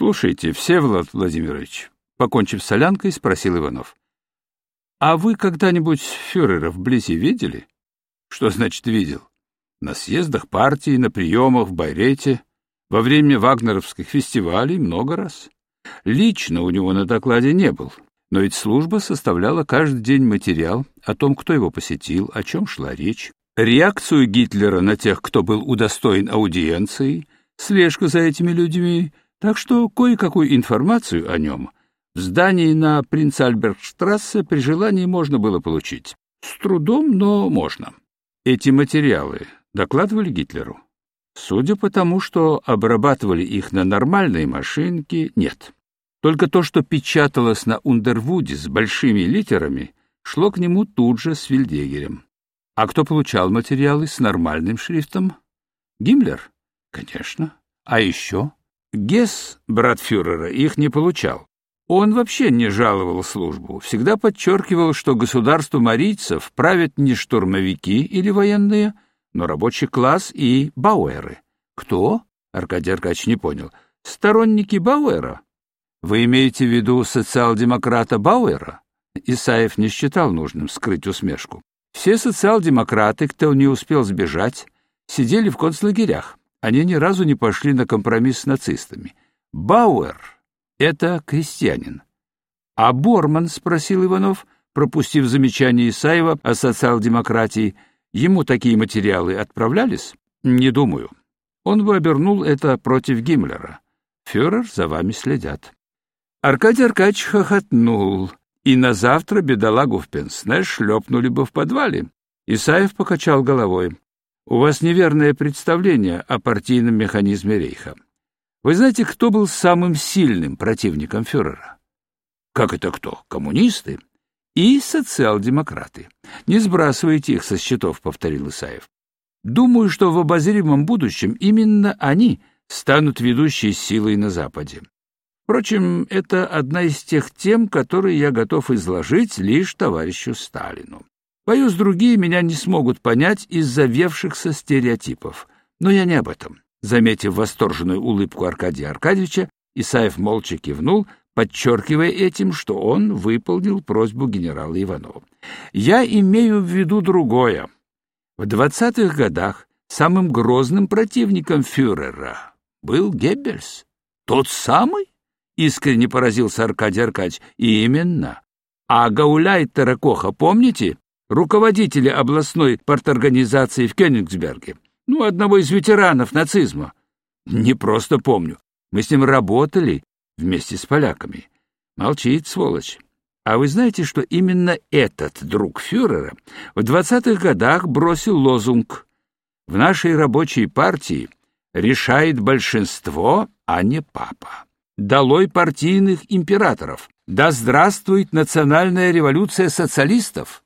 Слушайте, Всеволод Владимирович, покончив солянкой, спросил Иванов. А вы когда-нибудь фюрера вблизи видели? Что значит видел? На съездах партии, на приемах в Байрете, во время вагнеровских фестивалей много раз. Лично у него на докладе не был, но ведь служба составляла каждый день материал о том, кто его посетил, о чем шла речь, реакцию Гитлера на тех, кто был удостоен аудиенции, слежка за этими людьми, так что кое-какую информацию о нем в здании на принц Альбертштрассе при желании можно было получить. С трудом, но можно. Эти материалы докладывали Гитлеру. Судя по тому, что обрабатывали их на нормальной машинке, нет. Только то, что печаталось на Ундервуде с большими литерами, шло к нему тут же с Вильдегерем. А кто получал материалы с нормальным шрифтом? Гиммлер? Конечно. А еще? Гесс, брат фюрера, их не получал. Он вообще не жаловал службу, всегда подчеркивал, что государство марийцев правят не штурмовики или военные, но рабочий класс и бауэры. Кто? Аркадий Аркадьевич не понял. Сторонники Бауэра? Вы имеете в виду социал-демократа Бауэра? Исаев не считал нужным скрыть усмешку. Все социал-демократы, кто не успел сбежать, сидели в концлагерях. Они ни разу не пошли на компромисс с нацистами. Бауэр — это крестьянин. А Борман, — спросил Иванов, пропустив замечание Исаева о социал-демократии, — ему такие материалы отправлялись? Не думаю. Он бы обернул это против Гиммлера. Фюрер за вами следят. Аркадий Аркадьевич хохотнул и на завтра бедолагу в пенсне шлепнули бы в подвале. Исаев покачал головой. У вас неверное представление о партийном механизме Рейха. Вы знаете, кто был самым сильным противником фюрера? Как это кто? Коммунисты? И социал-демократы. Не сбрасывайте их со счетов, повторил Исаев. Думаю, что в обозримом будущем именно они станут ведущей силой на Западе. Впрочем, это одна из тех тем, которые я готов изложить лишь товарищу Сталину. Боюсь, другие меня не смогут понять из-за вевшихся стереотипов. Но я не об этом. Заметив восторженную улыбку Аркадия Аркадьевича, Исаев молча кивнул, подчеркивая этим, что он выполнил просьбу генерала Иванова. «Я имею в виду другое. В двадцатых годах самым грозным противником фюрера был Геббельс. Тот самый? Искренне поразился Аркадий Аркадьевич. Именно. А Гауляйтера Коха помните? Руководителя областной парторганизации в Кёнигсберге. Ну, одного из ветеранов нацизма. Не просто помню. Мы с ним работали вместе с поляками. Молчит, сволочь. А вы знаете, что именно этот друг фюрера в двадцатых годах бросил лозунг «В нашей рабочей партии решает большинство, а не папа». Долой партийных императоров! Да здравствует национальная революция социалистов!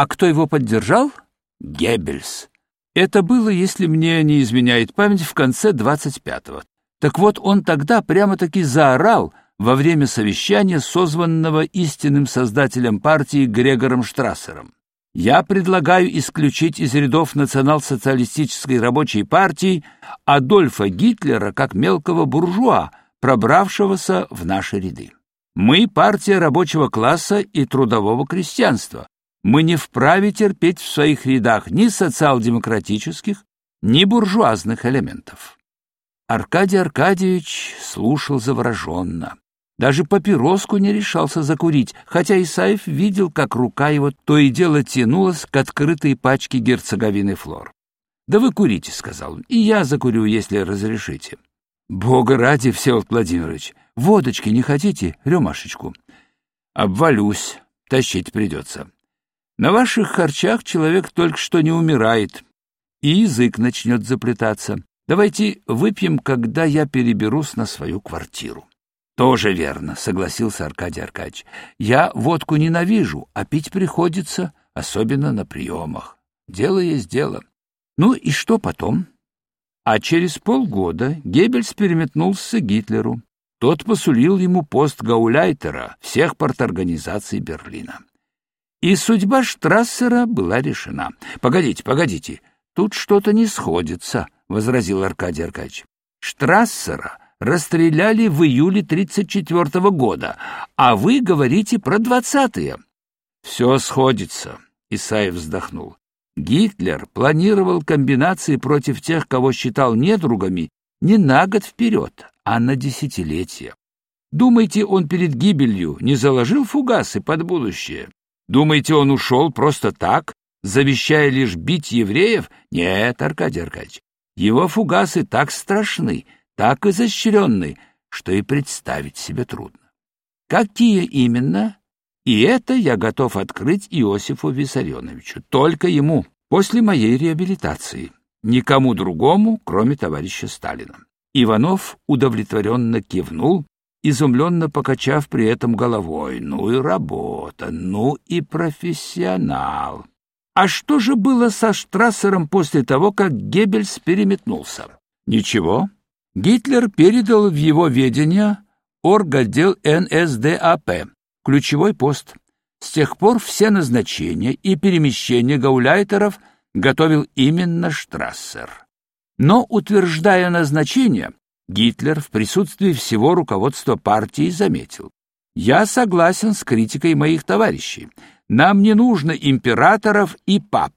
А кто его поддержал? Геббельс. Это было, если мне не изменяет память, в конце 25-го. Так вот, он тогда прямо-таки заорал во время совещания, созванного истинным создателем партии Грегором Штрассером. Я предлагаю исключить из рядов национал-социалистической рабочей партии Адольфа Гитлера как мелкого буржуа, пробравшегося в наши ряды. Мы партия рабочего класса и трудового крестьянства. Мы не вправе терпеть в своих рядах ни социал-демократических, ни буржуазных элементов. Аркадий Аркадьевич слушал завороженно. Даже папироску не решался закурить, хотя Исаев видел, как рука его то и дело тянулась к открытой пачке герцоговины флор. «Да вы курите», — сказал он, — «и я закурю, если разрешите». Бога ради, Всеволод Владимирович, водочки не хотите, рюмашечку? Обвалюсь, тащить придется. На ваших харчах человек только что не умирает, и язык начнет заплетаться. Давайте выпьем, когда я переберусь на свою квартиру. Тоже верно, согласился Аркадий Аркадьевич. Я водку ненавижу, а пить приходится, особенно на приемах. Дело есть дело. Ну и что потом? А через полгода Геббельс переметнулся к Гитлеру. Тот посулил ему пост гауляйтера всех парторганизаций Берлина. И судьба Штрассера была решена. «Погодите, погодите, тут что-то не сходится», — возразил Аркадий Аркадьевич. «Штрассера расстреляли в июле 34 -го года, а вы говорите про двадцатые. Все сходится, Исаев вздохнул. Гитлер планировал комбинации против тех, кого считал недругами, не на год вперед, а на десятилетия. Думаете, он перед гибелью не заложил фугасы под будущее? Думаете, он ушел просто так, завещая лишь бить евреев? Нет, Аркадий Аркадьевич, его фугасы так страшны, так изощренны, что и представить себе трудно. Какие именно? И это я готов открыть Иосифу Виссарионовичу, только ему, после моей реабилитации, никому другому, кроме товарища Сталина. Иванов удовлетворенно кивнул, изумленно покачав при этом головой. Ну и работа, ну и профессионал. А что же было со Штрассером после того, как Геббельс переметнулся? Ничего. Гитлер передал в его ведение орготдел НСДАП, ключевой пост. С тех пор все назначения и перемещения гауляйтеров готовил именно Штрассер. Но, утверждая назначение, Гитлер в присутствии всего руководства партии заметил. «Я согласен с критикой моих товарищей. Нам не нужно императоров и пап.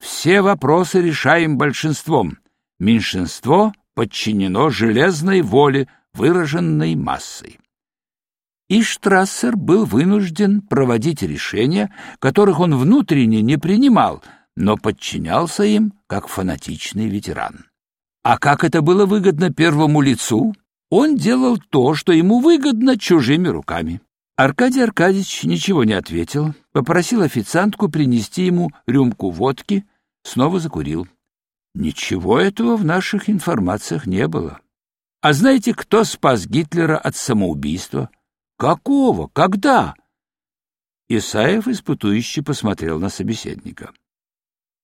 Все вопросы решаем большинством. Меньшинство подчинено железной воле, выраженной массой и Штрассер был вынужден проводить решения, которых он внутренне не принимал, но подчинялся им как фанатичный ветеран. А как это было выгодно первому лицу? Он делал то, что ему выгодно чужими руками. Аркадий Аркадьевич ничего не ответил, попросил официантку принести ему рюмку водки, снова закурил. Ничего этого в наших информациях не было. А знаете, кто спас Гитлера от самоубийства? Какого? Когда? Исаев испытующе посмотрел на собеседника.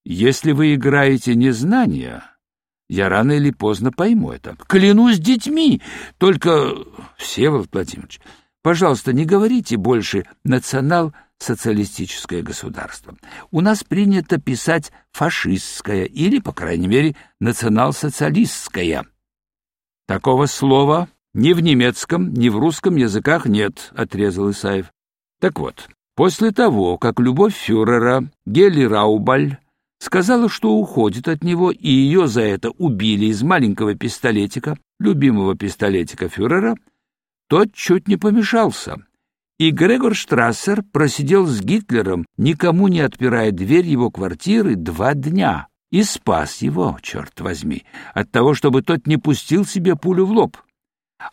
Если вы играете незнание, я рано или поздно пойму это. Клянусь детьми, только Всеволод Владимирович, пожалуйста, не говорите больше национал-социалистическое государство. У нас принято писать фашистское или, по крайней мере, национал-социалистское. Такого слова ни в немецком, ни в русском языках нет, отрезал Исаев. Так вот, после того, как любовь фюрера Гели Раубаль сказала, что уходит от него, и ее за это убили из маленького пистолетика, любимого пистолетика фюрера, тот чуть не помешался. И Грегор Штрассер просидел с Гитлером, никому не отпирая дверь его квартиры, два дня, и спас его, черт возьми, от того, чтобы тот не пустил себе пулю в лоб.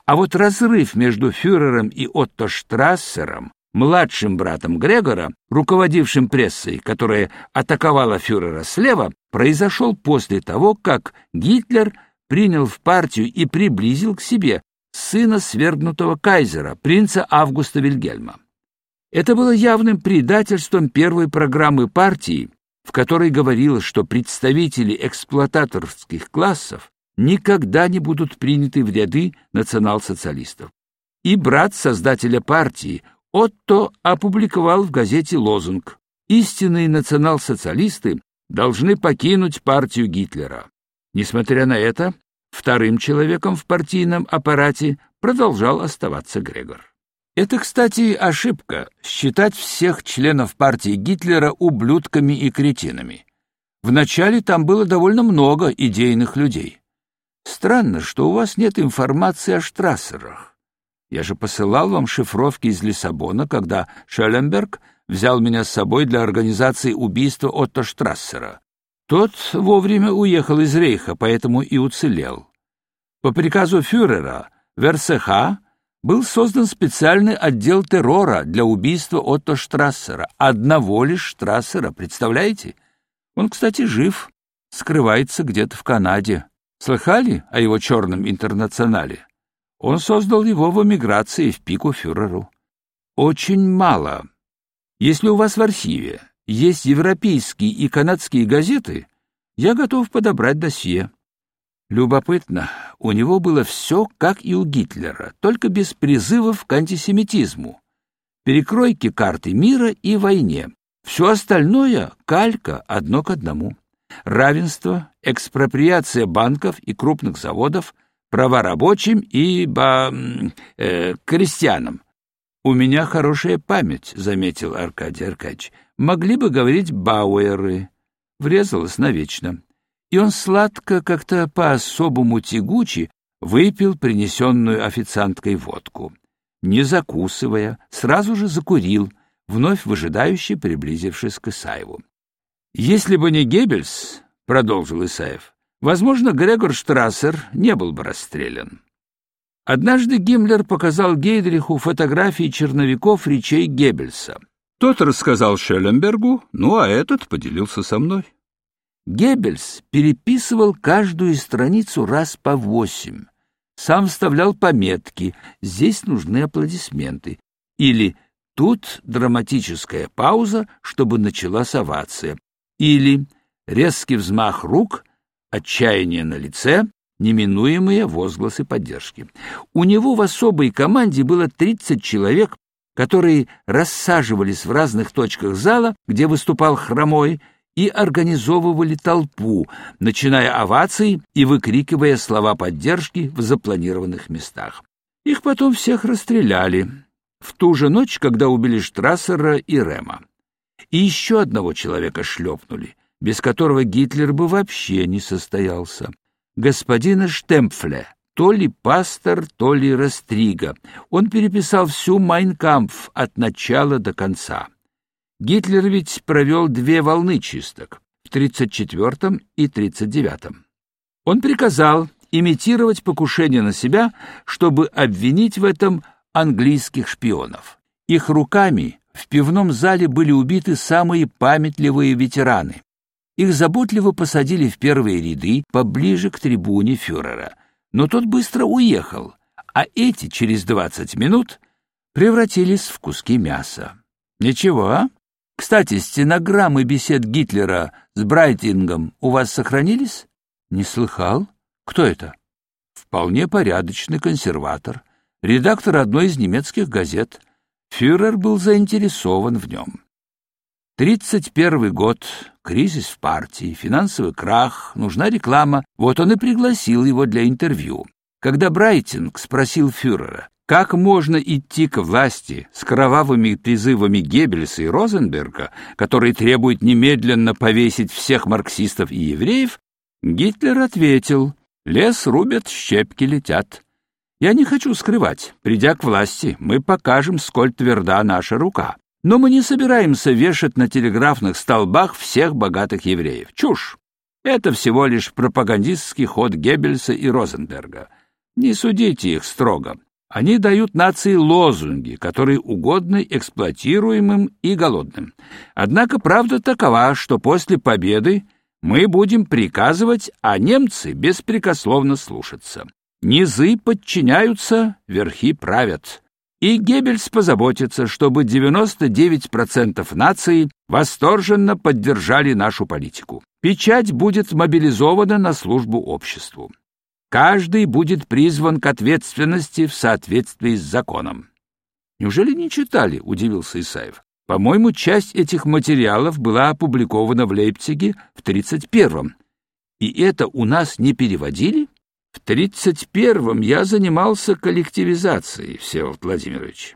А вот разрыв между фюрером и Отто Штрассером, младшим братом Грегора, руководившим прессой, которая атаковала фюрера слева, произошел после того, как Гитлер принял в партию и приблизил к себе сына свергнутого кайзера, принца Августа Вильгельма. Это было явным предательством первой программы партии, в которой говорилось, что представители эксплуататорских классов никогда не будут приняты в ряды национал-социалистов. И брат создателя партии Отто опубликовал в газете лозунг «Истинные национал-социалисты должны покинуть партию Гитлера». Несмотря на это, вторым человеком в партийном аппарате продолжал оставаться Грегор. Это, кстати, ошибка — считать всех членов партии Гитлера ублюдками и кретинами. Вначале там было довольно много идейных людей. Странно, что у вас нет информации о Штрассерах. Я же посылал вам шифровки из Лиссабона, когда Шелленберг взял меня с собой для организации убийства Отто Штрассера. Тот вовремя уехал из Рейха, поэтому и уцелел. По приказу фюрера в РСХ был создан специальный отдел террора для убийства Отто Штрассера, одного лишь Штрассера, представляете? Он, кстати, жив, скрывается где-то в Канаде. Слыхали о его черном интернационале? Он создал его в эмиграции в пику фюреру. Очень мало. Если у вас в архиве есть европейские и канадские газеты, я готов подобрать досье. Любопытно, у него было все, как и у Гитлера, только без призывов к антисемитизму, перекройки карты мира и войне. Все остальное — калька одно к одному равенство, экспроприация банков и крупных заводов, права рабочим и ба, э, крестьянам. У меня хорошая память, заметил Аркадий Аркадьевич. Могли бы говорить бауэры. Врезалось навечно. И он сладко, как-то по-особому тягуче, выпил принесенную официанткой водку. Не закусывая, сразу же закурил, вновь выжидающе приблизившись к Исаеву. «Если бы не Геббельс, — продолжил Исаев, — возможно, Грегор Штрассер не был бы расстрелян. Однажды Гиммлер показал Гейдриху фотографии черновиков речей Геббельса. Тот рассказал Шелленбергу, ну а этот поделился со мной. Геббельс переписывал каждую страницу раз по восемь. Сам вставлял пометки «Здесь нужны аплодисменты» или «Тут драматическая пауза, чтобы началась овация» или «Резкий взмах рук, отчаяние на лице, неминуемые возгласы поддержки». У него в особой команде было 30 человек, которые рассаживались в разных точках зала, где выступал хромой, и организовывали толпу, начиная овации и выкрикивая слова поддержки в запланированных местах. Их потом всех расстреляли в ту же ночь, когда убили Штрассера и Рема. И еще одного человека шлепнули, без которого Гитлер бы вообще не состоялся. Господина Штемпфля, то ли пастор, то ли Растрига. Он переписал всю «Майнкампф» от начала до конца. Гитлер ведь провел две волны чисток в 34 и 39. Он приказал имитировать покушение на себя, чтобы обвинить в этом английских шпионов. Их руками в пивном зале были убиты самые памятливые ветераны. Их заботливо посадили в первые ряды, поближе к трибуне фюрера. Но тот быстро уехал, а эти через 20 минут превратились в куски мяса. Ничего, а? Кстати, стенограммы бесед Гитлера с Брайтингом у вас сохранились? Не слыхал. Кто это? Вполне порядочный консерватор, редактор одной из немецких газет. Фюрер был заинтересован в нем. Тридцать первый год, кризис в партии, финансовый крах, нужна реклама. Вот он и пригласил его для интервью. Когда Брайтинг спросил фюрера, как можно идти к власти с кровавыми призывами Геббельса и Розенберга, которые требуют немедленно повесить всех марксистов и евреев, Гитлер ответил, лес рубят, щепки летят. Я не хочу скрывать, придя к власти, мы покажем, сколь тверда наша рука. Но мы не собираемся вешать на телеграфных столбах всех богатых евреев. Чушь! Это всего лишь пропагандистский ход Геббельса и Розенберга. Не судите их строго. Они дают нации лозунги, которые угодны эксплуатируемым и голодным. Однако правда такова, что после победы мы будем приказывать, а немцы беспрекословно слушаться. Низы подчиняются, верхи правят. И Геббельс позаботится, чтобы 99% нации восторженно поддержали нашу политику. Печать будет мобилизована на службу обществу. Каждый будет призван к ответственности в соответствии с законом. Неужели не читали? удивился Исаев. По-моему, часть этих материалов была опубликована в Лейпциге в 31-м. И это у нас не переводили? В 31-м я занимался коллективизацией, Всеволод Владимирович.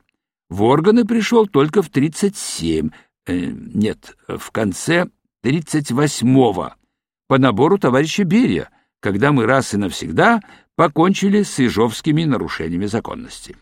В органы пришел только в 37, э, нет, в конце 38-го, по набору товарища Берия, когда мы раз и навсегда покончили с ижовскими нарушениями законности.